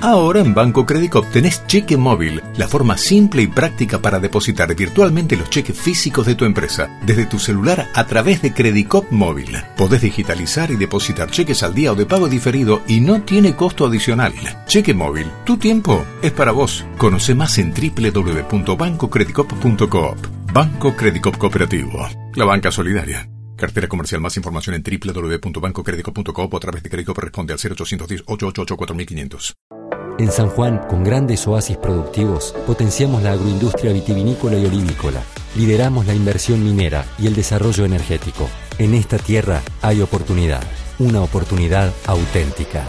Ahora en Banco Credicop tenés cheque móvil, la forma simple y práctica para depositar virtualmente los cheques físicos de tu empresa, desde tu celular a través de Credicop Móvil. Podés digitalizar y depositar cheques al día o de pago diferido y no tiene costo adicional. Cheque móvil, tu tiempo es para vos. Conoce más en www.bancocredicop.coop. Banco Credicop Cooperativo, la banca solidaria. Cartera comercial. Más información en www.bancocredico.coop o a través de crédito responde al 0810-888-4500. En San Juan, con grandes oasis productivos, potenciamos la agroindustria vitivinícola y olivícola. Lideramos la inversión minera y el desarrollo energético. En esta tierra hay oportunidad, una oportunidad auténtica.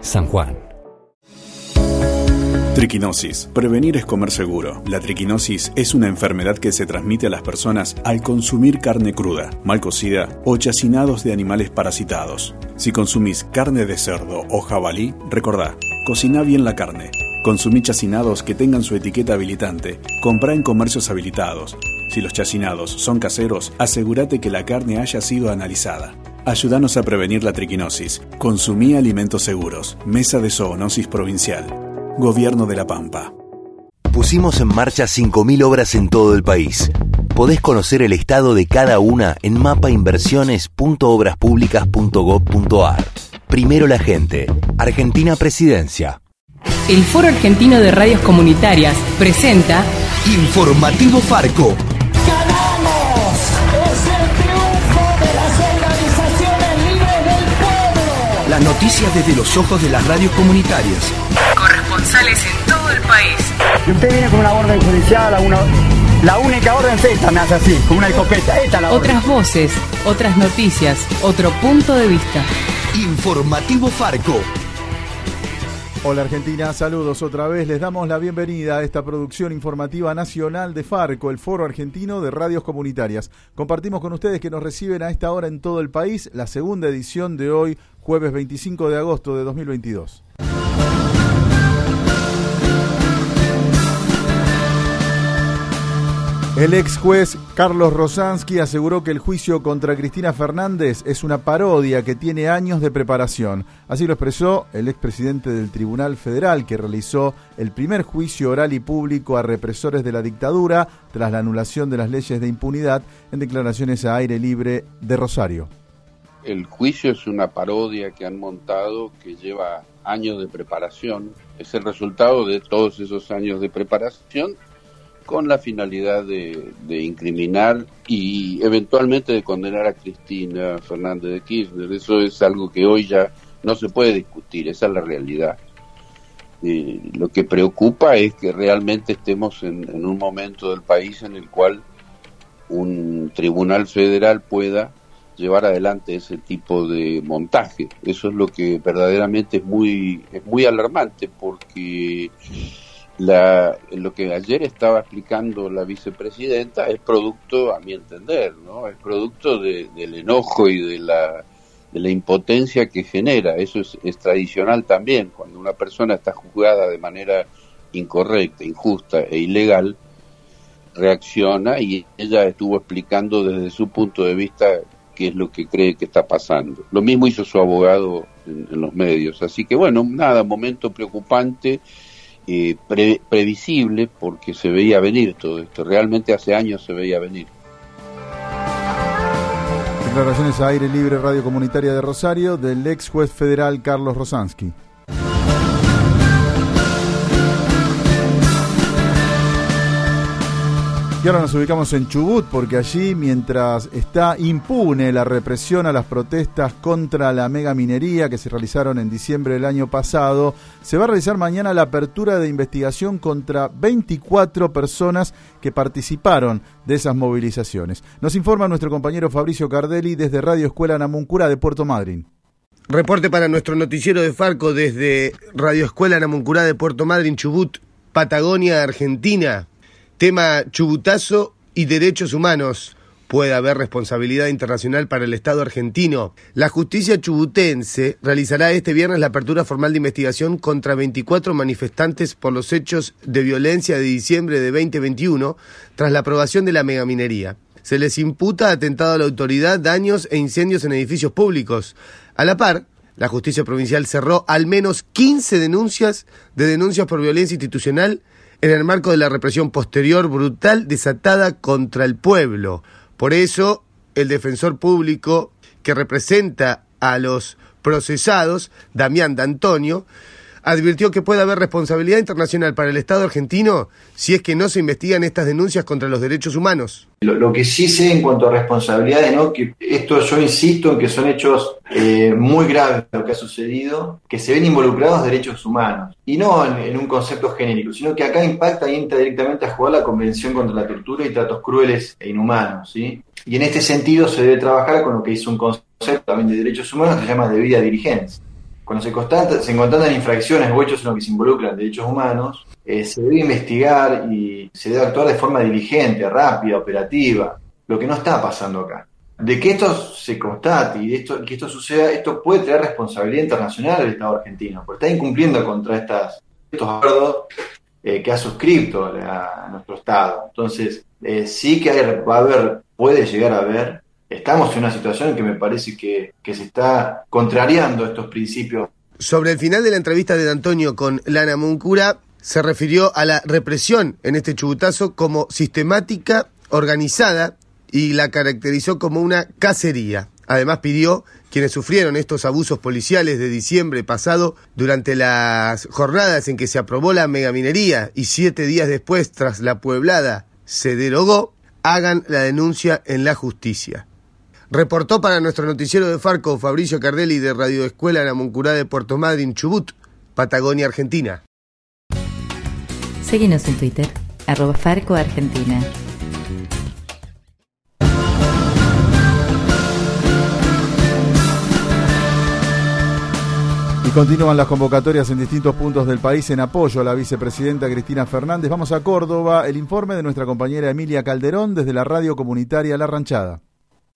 San Juan. Triquinosis. Prevenir es comer seguro. La triquinosis es una enfermedad que se transmite a las personas al consumir carne cruda, mal cocida o chacinados de animales parasitados. Si consumís carne de cerdo o jabalí, recordá, cocina bien la carne. Consumí chacinados que tengan su etiqueta habilitante. Comprá en comercios habilitados. Si los chacinados son caseros, asegúrate que la carne haya sido analizada. Ayúdanos a prevenir la triquinosis. Consumí alimentos seguros. Mesa de Zoonosis Provincial. Gobierno de la Pampa. Pusimos en marcha 5.000 obras en todo el país. Podés conocer el estado de cada una en mapainversiones.obraspublicas.gov.ar. Primero la gente. Argentina Presidencia. El Foro Argentino de Radios Comunitarias presenta Informativo Farco. ¡Ganamos! ¡Es el triunfo de las organizaciones libres del pueblo! Las noticias desde los ojos de las radios comunitarias. corresponsales en todo el país. Y usted viene con una orden judicial, una, la única orden es esta, me hace así, con una escopeta. Esta es la orden. Otras voces, otras noticias, otro punto de vista. Informativo Farco. Hola Argentina, saludos otra vez. Les damos la bienvenida a esta producción informativa nacional de Farco, el Foro Argentino de Radios Comunitarias. Compartimos con ustedes que nos reciben a esta hora en todo el país la segunda edición de hoy, jueves 25 de agosto de 2022. El ex juez Carlos Rosansky aseguró que el juicio contra Cristina Fernández es una parodia que tiene años de preparación. Así lo expresó el expresidente del Tribunal Federal que realizó el primer juicio oral y público a represores de la dictadura tras la anulación de las leyes de impunidad en declaraciones a aire libre de Rosario. El juicio es una parodia que han montado que lleva años de preparación. Es el resultado de todos esos años de preparación con la finalidad de, de, incriminar y eventualmente de condenar a Cristina Fernández de Kirchner. Eso es algo que hoy ya no se puede discutir, esa es la realidad. Eh, lo que preocupa es que realmente estemos en, en, un momento del país en el cual un tribunal federal pueda llevar adelante ese tipo de montaje. Eso es lo que verdaderamente es muy, es muy alarmante porque la, lo que ayer estaba explicando la vicepresidenta es producto, a mi entender, ¿no? Es producto de, del enojo y de la, de la impotencia que genera. Eso es, es, tradicional también. Cuando una persona está juzgada de manera incorrecta, injusta e ilegal, reacciona y ella estuvo explicando desde su punto de vista qué es lo que cree que está pasando. Lo mismo hizo su abogado en, en los medios. Así que bueno, nada, momento preocupante eh, pre previsible porque se veía venir todo esto. Realmente hace años se veía venir. Declaraciones a aire libre Radio Comunitaria de Rosario del ex juez federal Carlos Rosansky. Y ahora nos ubicamos en Chubut porque allí, mientras está impune la represión a las protestas contra la mega minería que se realizaron en diciembre del año pasado, se va a realizar mañana la apertura de investigación contra 24 personas que participaron de esas movilizaciones. Nos informa nuestro compañero Fabricio Cardelli desde Radio Escuela Namuncura de Puerto Madryn. Reporte para nuestro noticiero de Farco desde Radio Escuela Namuncurá de Puerto Madryn, Chubut, Patagonia, Argentina. Tema Chubutazo y Derechos Humanos. Puede haber responsabilidad internacional para el Estado argentino. La justicia chubutense realizará este viernes la apertura formal de investigación contra 24 manifestantes por los hechos de violencia de diciembre de 2021 tras la aprobación de la megaminería. Se les imputa atentado a la autoridad, daños e incendios en edificios públicos. A la par, la justicia provincial cerró al menos 15 denuncias de denuncias por violencia institucional en el marco de la represión posterior brutal desatada contra el pueblo. Por eso, el defensor público que representa a los procesados, Damián D'Antonio, advirtió que puede haber responsabilidad internacional para el Estado argentino si es que no se investigan estas denuncias contra los derechos humanos. Lo, que sí sé en cuanto a responsabilidades, ¿no? que esto yo insisto en que son hechos eh, muy graves lo que ha sucedido, que se ven involucrados derechos humanos, y no en, un concepto genérico, sino que acá impacta y entra directamente a jugar la Convención contra la Tortura y Tratos Crueles e Inhumanos. ¿sí? Y en este sentido se debe trabajar con lo que hizo un concepto también de derechos humanos que se llama debida dirigencia cuando se, constata, se encuentran infracciones o hechos en los que se involucran derechos humanos, eh, se debe investigar y se debe actuar de forma diligente, rápida, operativa, lo que no está pasando acá. De que esto se constate y de esto, que esto suceda, esto puede traer responsabilidad internacional al Estado argentino, porque está incumpliendo contra estas, estos acuerdos eh, que ha suscrito nuestro Estado. Entonces, eh, sí que va a haber, puede llegar a haber estamos en una situación en que me parece que, se está contrariando estos principios. Sobre el final de la entrevista de Antonio con Lana Muncura, se refirió a la represión en este chubutazo como sistemática, organizada y la caracterizó como una cacería. Además pidió quienes sufrieron estos abusos policiales de diciembre pasado durante las jornadas en que se aprobó la megaminería y siete días después, tras la pueblada, se derogó, hagan la denuncia en la justicia. Reportó para nuestro noticiero de Farco Fabricio Cardelli de Radio Escuela La Moncurá de Puerto Madryn, Chubut, Patagonia, Argentina. Síguenos en Twitter, arroba Farco Argentina. Y continúan las convocatorias en distintos puntos del país en apoyo a la vicepresidenta Cristina Fernández. Vamos a Córdoba, el informe de nuestra compañera Emilia Calderón desde la radio comunitaria La Ranchada.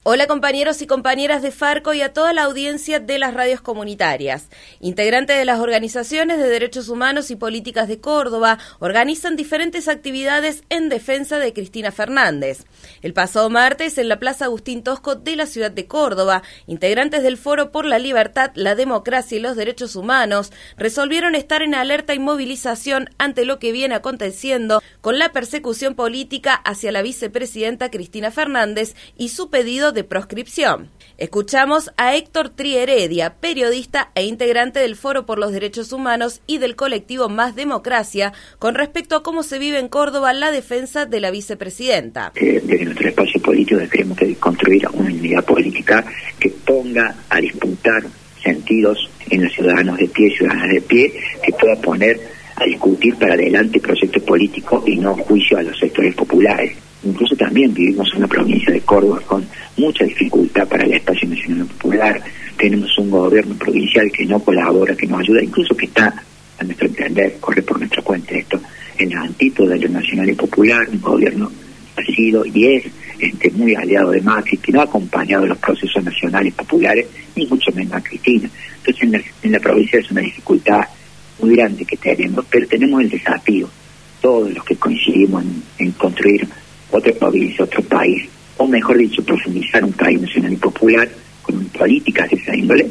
Hola compañeros y compañeras de Farco y a toda la audiencia de las radios comunitarias. Integrantes de las organizaciones de derechos humanos y políticas de Córdoba organizan diferentes actividades en defensa de Cristina Fernández. El pasado martes en la Plaza Agustín Tosco de la ciudad de Córdoba, integrantes del Foro por la Libertad, la Democracia y los Derechos Humanos resolvieron estar en alerta y movilización ante lo que viene aconteciendo con la persecución política hacia la vicepresidenta Cristina Fernández y su pedido de proscripción. Escuchamos a Héctor Trieredia, periodista e integrante del Foro por los Derechos Humanos y del colectivo Más Democracia, con respecto a cómo se vive en Córdoba la defensa de la vicepresidenta. Eh, desde nuestro espacio político queremos construir una unidad política que ponga a disputar sentidos en los ciudadanos de pie, ciudadanas de pie, que pueda poner a discutir para adelante proyectos políticos y no juicio a los sectores populares. Incluso también vivimos en una provincia de Córdoba con mucha dificultad para el espacio nacional popular. Tenemos un gobierno provincial que no colabora, que no ayuda, incluso que está, a nuestro entender, corre por nuestra cuenta esto, en la antípoda de lo nacional y popular, un gobierno ha sido y es este, muy aliado de Macri, que no ha acompañado los procesos nacionales populares, ni mucho menos a Cristina. Entonces en la, provincia es una dificultad muy grande que tenemos, pero tenemos el desafío, todos los que coincidimos en construir otra provincia, otro país, o mejor dicho, profundizar un país nacional y popular con políticas de esa índole,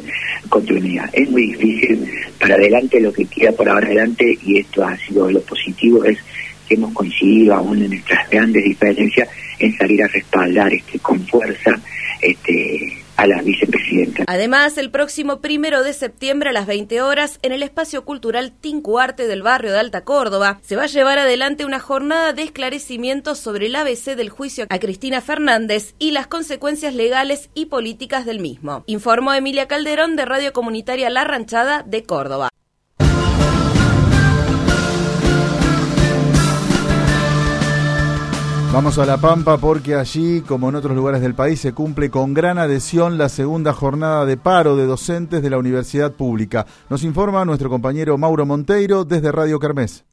continuidad. Es muy difícil para adelante lo que queda por ahora adelante, y esto ha sido lo positivo, es que hemos coincidido aún en nuestras grandes diferencias en salir a respaldar este con fuerza este a la vicepresidenta. Además, el próximo primero de septiembre a las 20 horas, en el espacio cultural Tincuarte del barrio de Alta Córdoba, se va a llevar adelante una jornada de esclarecimiento sobre el ABC del juicio a Cristina Fernández y las consecuencias legales y políticas del mismo. Informó Emilia Calderón de Radio Comunitaria La Ranchada de Córdoba. Vamos a La Pampa porque allí, como en otros lugares del país, se cumple con gran adhesión la segunda jornada de paro de docentes de la universidad pública. Nos informa nuestro compañero Mauro Monteiro desde Radio Kermés.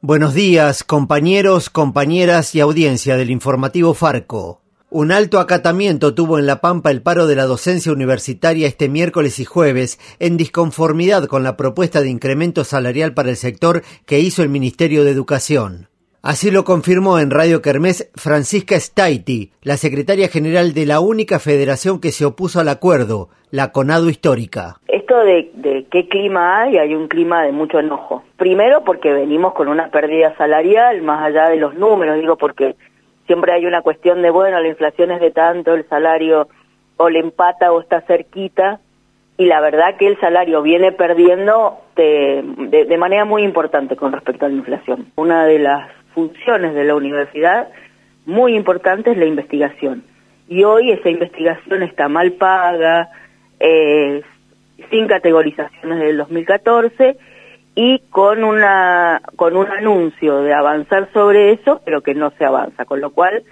Buenos días, compañeros, compañeras y audiencia del informativo Farco. Un alto acatamiento tuvo en La Pampa el paro de la docencia universitaria este miércoles y jueves, en disconformidad con la propuesta de incremento salarial para el sector que hizo el Ministerio de Educación. Así lo confirmó en Radio Kermés Francisca Staiti, la secretaria general de la única federación que se opuso al acuerdo, la CONADO Histórica. Esto de, de, qué clima hay, hay un clima de mucho enojo. Primero porque venimos con una pérdida salarial, más allá de los números, digo, porque siempre hay una cuestión de, bueno, la inflación es de tanto, el salario o le empata o está cerquita, y la verdad que el salario viene perdiendo de, de, de manera muy importante con respecto a la inflación. Una de las funciones de la universidad muy importante es la investigación. Y hoy esa investigación está mal paga, eh, sin categorizaciones del 2014 y con una con un anuncio de avanzar sobre eso, pero que no se avanza, con lo cual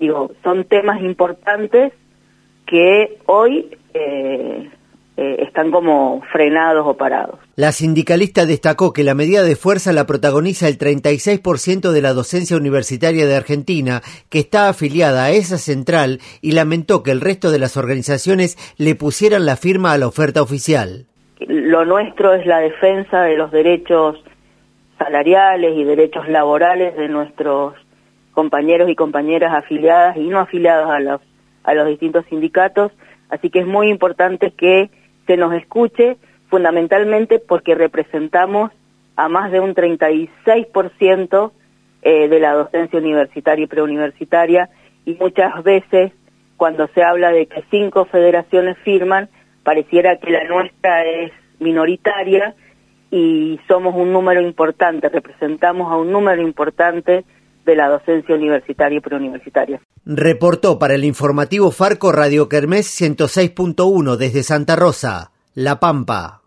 digo, son temas importantes que hoy eh, eh, están como frenados o parados. La sindicalista destacó que la medida de fuerza la protagoniza el 36% de la docencia universitaria de Argentina, que está afiliada a esa central, y lamentó que el resto de las organizaciones le pusieran la firma a la oferta oficial. Lo nuestro es la defensa de los derechos salariales y derechos laborales de nuestros compañeros y compañeras afiliadas y no afiliadas a los, a los distintos sindicatos, así que es muy importante que se nos escuche fundamentalmente porque representamos a más de un 36% eh, de la docencia universitaria y preuniversitaria y muchas veces cuando se habla de que cinco federaciones firman, pareciera que la nuestra es minoritaria y somos un número importante, representamos a un número importante de la docencia universitaria y preuniversitaria. Reportó para el informativo Farco Radio Kermés 106.1 desde Santa Rosa, La Pampa.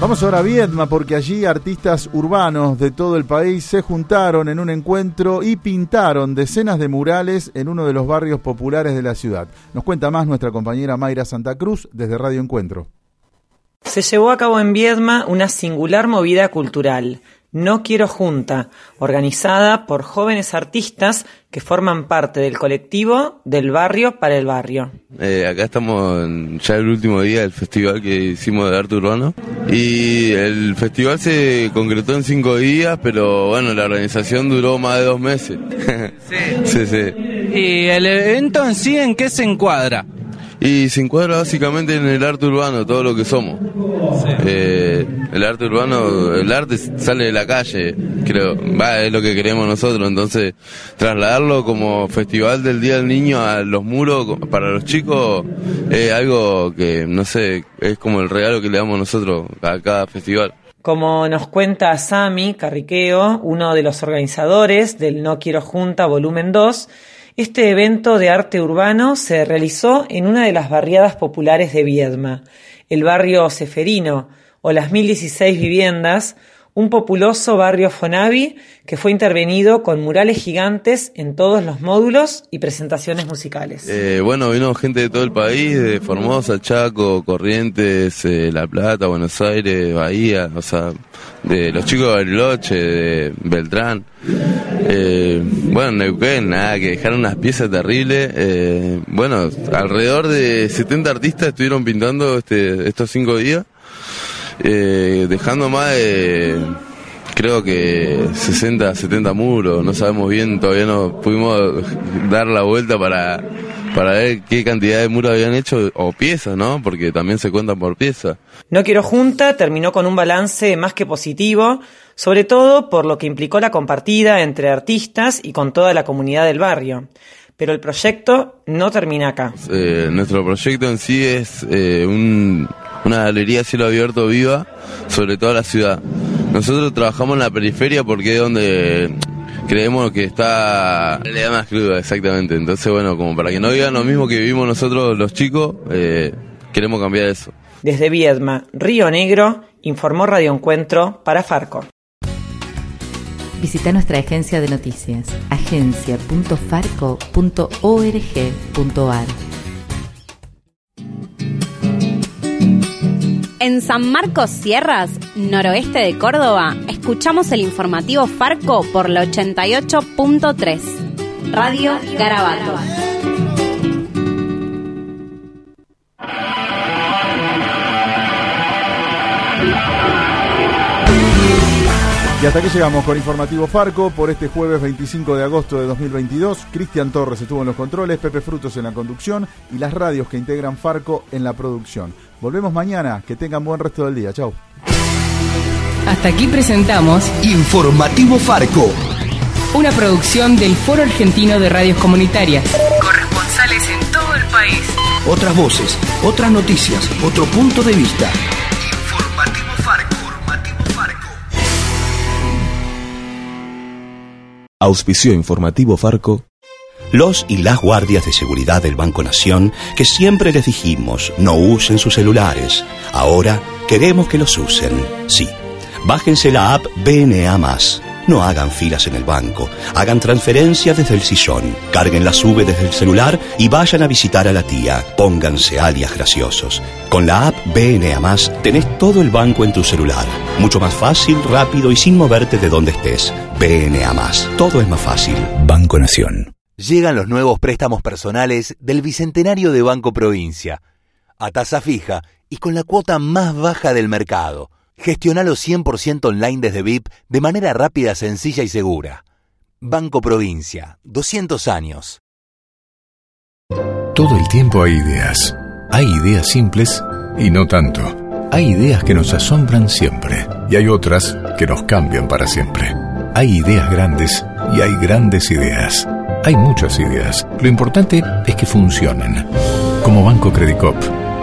Vamos ahora a Viedma porque allí artistas urbanos de todo el país se juntaron en un encuentro y pintaron decenas de murales en uno de los barrios populares de la ciudad. Nos cuenta más nuestra compañera Mayra Santa Cruz desde Radio Encuentro. Se llevó a cabo en Viedma una singular movida cultural, No Quiero Junta, organizada por jóvenes artistas que forman parte del colectivo del barrio para el barrio. Eh, acá estamos en ya el último día del festival que hicimos de arte urbano y el festival se concretó en cinco días, pero bueno, la organización duró más de dos meses. Sí. sí, sí. ¿Y el evento en sí en qué se encuadra? Y se encuadra básicamente en el arte urbano, todo lo que somos. Eh, el arte urbano, el arte sale de la calle, creo, va, es lo que queremos nosotros, entonces trasladarlo como festival del Día del Niño a los muros para los chicos es algo que, no sé, es como el regalo que le damos nosotros a cada festival. Como nos cuenta Sami Carriqueo, uno de los organizadores del No Quiero Junta Volumen 2, este evento de arte urbano se realizó en una de las barriadas populares de Viedma, el barrio Seferino, o las 1016 viviendas, un populoso barrio Fonavi que fue intervenido con murales gigantes en todos los módulos y presentaciones musicales. Eh, bueno, vino gente de todo el país, de Formosa, Chaco, Corrientes, eh, La Plata, Buenos Aires, Bahía, o sea, de los chicos de Bariloche, de Beltrán. Eh, bueno, Neuquén, nada, que dejaron unas piezas terribles. Eh, bueno, alrededor de 70 artistas estuvieron pintando este, estos cinco días. Eh, dejando más de creo que 60, 70 muros, no sabemos bien, todavía no pudimos dar la vuelta para, para ver qué cantidad de muros habían hecho o piezas, ¿no? Porque también se cuentan por piezas. No Quiero Junta terminó con un balance más que positivo, sobre todo por lo que implicó la compartida entre artistas y con toda la comunidad del barrio. Pero el proyecto no termina acá. Eh, nuestro proyecto en sí es eh, un, una galería a cielo abierto viva sobre toda la ciudad. Nosotros trabajamos en la periferia porque es donde creemos que está la realidad más cruda, exactamente. Entonces, bueno, como para que no digan lo mismo que vivimos nosotros los chicos, eh, queremos cambiar eso. Desde Viedma, Río Negro, informó Radio Encuentro para Farco. Visita nuestra agencia de noticias, agencia.farco.org.ar. En San Marcos Sierras, noroeste de Córdoba, escuchamos el informativo Farco por la 88.3. Radio Garabato. Hasta aquí llegamos con Informativo Farco por este jueves 25 de agosto de 2022. Cristian Torres estuvo en los controles, Pepe Frutos en la conducción y las radios que integran Farco en la producción. Volvemos mañana, que tengan buen resto del día. Chau. Hasta aquí presentamos Informativo Farco. una producción del Foro Argentino de Radios Comunitarias. Corresponsales en todo el país. Otras voces, otras noticias, otro punto de vista. Auspicio informativo Farco. Los y las guardias de seguridad del Banco Nación, que siempre les dijimos no usen sus celulares, ahora queremos que los usen. Sí, bájense la app BNA. No hagan filas en el banco, hagan transferencias desde el sillón, carguen la sube desde el celular y vayan a visitar a la tía. Pónganse alias graciosos. Con la app BNA tenés todo el banco en tu celular. Mucho más fácil, rápido y sin moverte de donde estés. BNA Todo es más fácil. Banco Nación. Llegan los nuevos préstamos personales del Bicentenario de Banco Provincia. A tasa fija y con la cuota más baja del mercado. Gestionalo 100% online desde VIP de manera rápida, sencilla y segura. Banco Provincia, 200 años. Todo el tiempo hay ideas. Hay ideas simples y no tanto. Hay ideas que nos asombran siempre y hay otras que nos cambian para siempre. Hay ideas grandes y hay grandes ideas. Hay muchas ideas. Lo importante es que funcionen. Como Banco Credicop,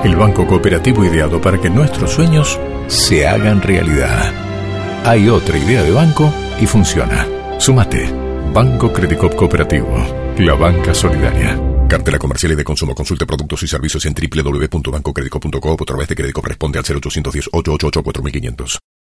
el banco cooperativo ideado para que nuestros sueños se hagan realidad. Hay otra idea de banco y funciona. Súmate. Banco Credicop Cooperativo. La banca solidaria. Cartela comercial y de consumo. Consulte productos y servicios en www.bancocredico.com o a través de crédito responde al 0810 888 4500.